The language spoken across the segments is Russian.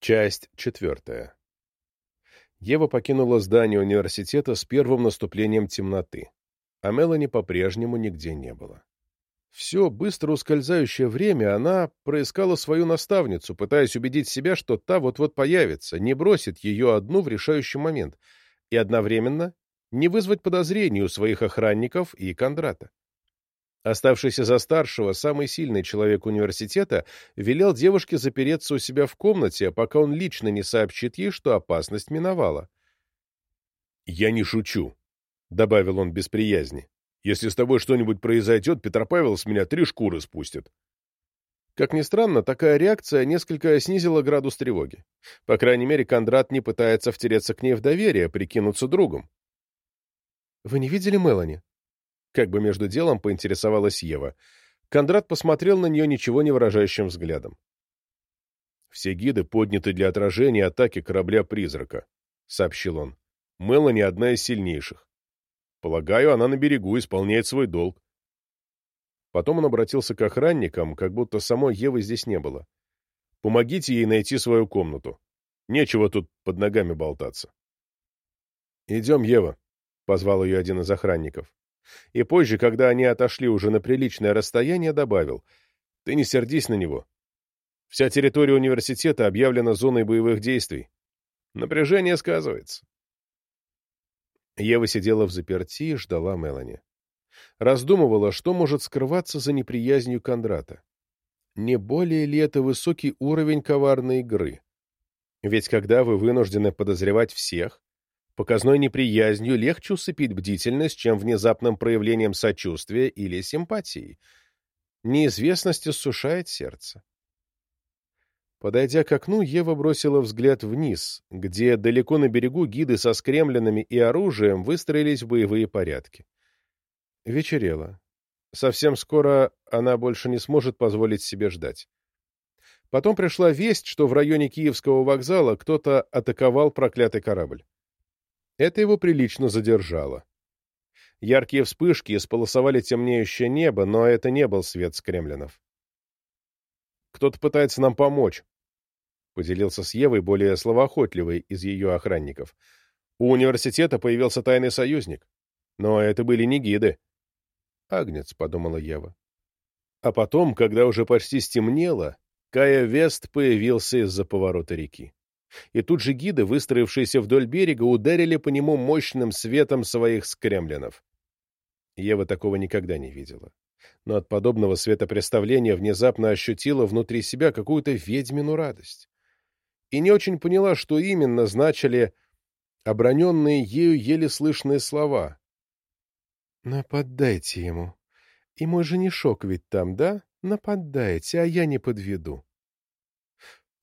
Часть четвертая. Ева покинула здание университета с первым наступлением темноты, а Мелани по-прежнему нигде не было. Все быстро ускользающее время она проискала свою наставницу, пытаясь убедить себя, что та вот-вот появится, не бросит ее одну в решающий момент, и одновременно не вызвать подозрений у своих охранников и Кондрата. Оставшийся за старшего, самый сильный человек университета велел девушке запереться у себя в комнате, пока он лично не сообщит ей, что опасность миновала. «Я не шучу», — добавил он без приязни. «Если с тобой что-нибудь произойдет, Петропавел с меня три шкуры спустит». Как ни странно, такая реакция несколько снизила градус тревоги. По крайней мере, Кондрат не пытается втереться к ней в доверие, прикинуться другом. «Вы не видели Мелани?» Как бы между делом поинтересовалась Ева. Кондрат посмотрел на нее ничего не выражающим взглядом. «Все гиды подняты для отражения атаки корабля-призрака», — сообщил он. «Мелани одна из сильнейших. Полагаю, она на берегу исполняет свой долг». Потом он обратился к охранникам, как будто самой Евы здесь не было. «Помогите ей найти свою комнату. Нечего тут под ногами болтаться». «Идем, Ева», — позвал ее один из охранников. И позже, когда они отошли уже на приличное расстояние, добавил, «Ты не сердись на него. Вся территория университета объявлена зоной боевых действий. Напряжение сказывается». Ева сидела в заперти и ждала Мелани. Раздумывала, что может скрываться за неприязнью Кондрата. Не более ли это высокий уровень коварной игры? Ведь когда вы вынуждены подозревать всех, Показной неприязнью легче усыпить бдительность, чем внезапным проявлением сочувствия или симпатии. Неизвестность иссушает сердце. Подойдя к окну, Ева бросила взгляд вниз, где далеко на берегу гиды со скремленами и оружием выстроились в боевые порядки. Вечерело. Совсем скоро она больше не сможет позволить себе ждать. Потом пришла весть, что в районе Киевского вокзала кто-то атаковал проклятый корабль. Это его прилично задержало. Яркие вспышки исполосовали темнеющее небо, но это не был свет с. «Кто-то пытается нам помочь», — поделился с Евой более словоохотливый из ее охранников. «У университета появился тайный союзник. Но это были не гиды». «Агнец», — подумала Ева. А потом, когда уже почти стемнело, Кая Вест появился из-за поворота реки и тут же гиды, выстроившиеся вдоль берега, ударили по нему мощным светом своих скремлинов. Ева такого никогда не видела. Но от подобного светопреставления внезапно ощутила внутри себя какую-то ведьмину радость. И не очень поняла, что именно значили оброненные ею еле слышные слова. «Нападайте ему. И мой женишок ведь там, да? Нападайте, а я не подведу».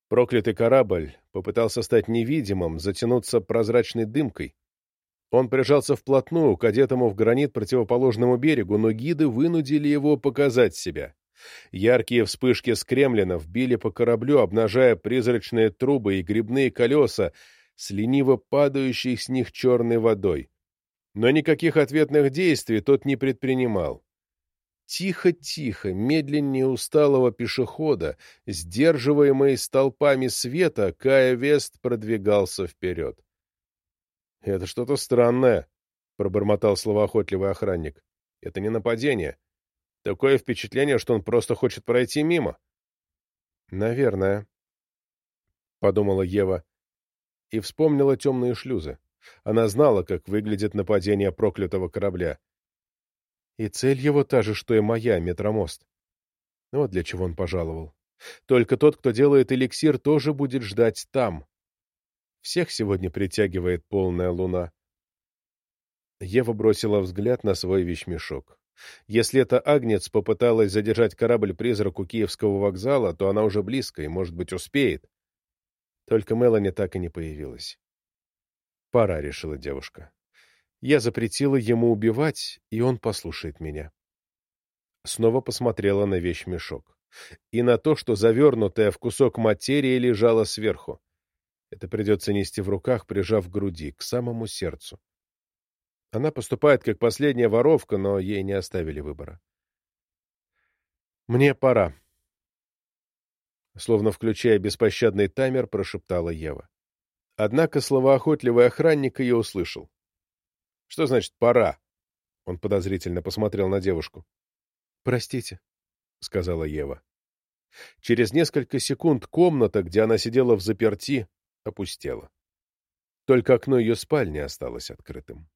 Проклятый корабль попытался стать невидимым, затянуться прозрачной дымкой. Он прижался вплотную к одетому в гранит противоположному берегу, но гиды вынудили его показать себя. Яркие вспышки скремлинов били по кораблю, обнажая призрачные трубы и грибные колеса с лениво падающей с них черной водой. Но никаких ответных действий тот не предпринимал. Тихо-тихо, медленнее усталого пешехода, сдерживаемый столпами света, Кая Вест продвигался вперед. — Это что-то странное, — пробормотал словоохотливый охранник. — Это не нападение. Такое впечатление, что он просто хочет пройти мимо. — Наверное, — подумала Ева и вспомнила темные шлюзы. Она знала, как выглядит нападение проклятого корабля. И цель его та же, что и моя, метромост. Вот для чего он пожаловал. Только тот, кто делает эликсир, тоже будет ждать там. Всех сегодня притягивает полная луна. Ева бросила взгляд на свой вещмешок. Если эта Агнец попыталась задержать корабль-призрак у Киевского вокзала, то она уже близко и, может быть, успеет. Только Мелани так и не появилась. «Пора», — решила девушка. Я запретила ему убивать, и он послушает меня. Снова посмотрела на вещмешок. И на то, что завернутая в кусок материи лежала сверху. Это придется нести в руках, прижав к груди, к самому сердцу. Она поступает как последняя воровка, но ей не оставили выбора. «Мне пора». Словно включая беспощадный таймер, прошептала Ева. Однако словоохотливый охранник ее услышал. «Что значит «пора»?» Он подозрительно посмотрел на девушку. «Простите», — сказала Ева. Через несколько секунд комната, где она сидела в заперти, опустела. Только окно ее спальни осталось открытым.